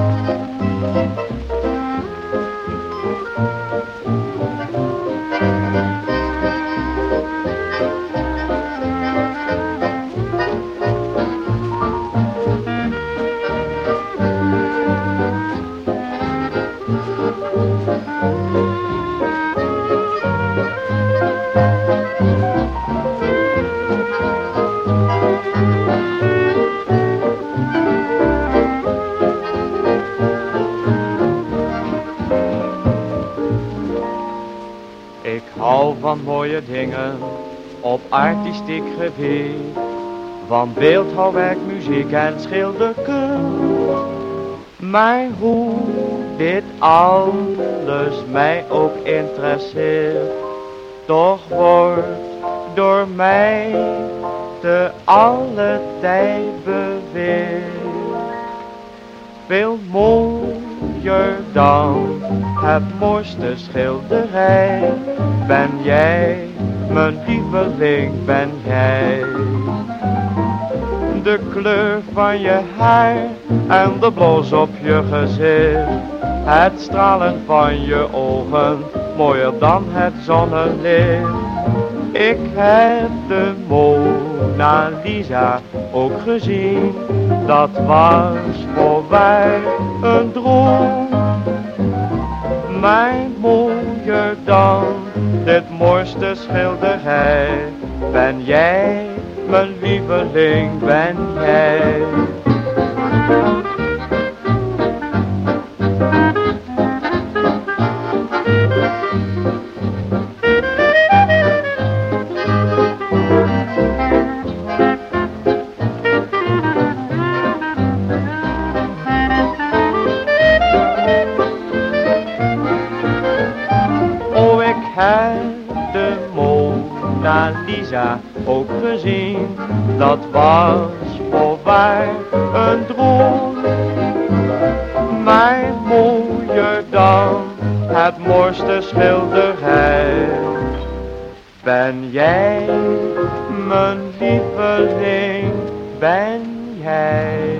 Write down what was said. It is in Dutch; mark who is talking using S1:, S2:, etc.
S1: Música Van mooie dingen op artistiek gebied. Van beeldhouwwerk, muziek en schilderkunst. Maar hoe dit alles mij ook interesseert, toch wordt door mij te alle tijd beweerd. Veel mooier dan het mooiste schilderij ben jij, mijn lieveling ben jij. De kleur van je haar en de blos op je gezicht, het stralen van je ogen, mooier dan het zonnelicht. Ik heb de Mona Lisa ook gezien, dat was voorbij een droom. Mijn mooier dan dit mooiste schilderij, ben jij, mijn lieveling, ben jij. Heb de Mona Lisa ook gezien. Dat was voorbij een droom. Maar mooier dan het mooiste schilderij. Ben jij, mijn lieveling, ben jij.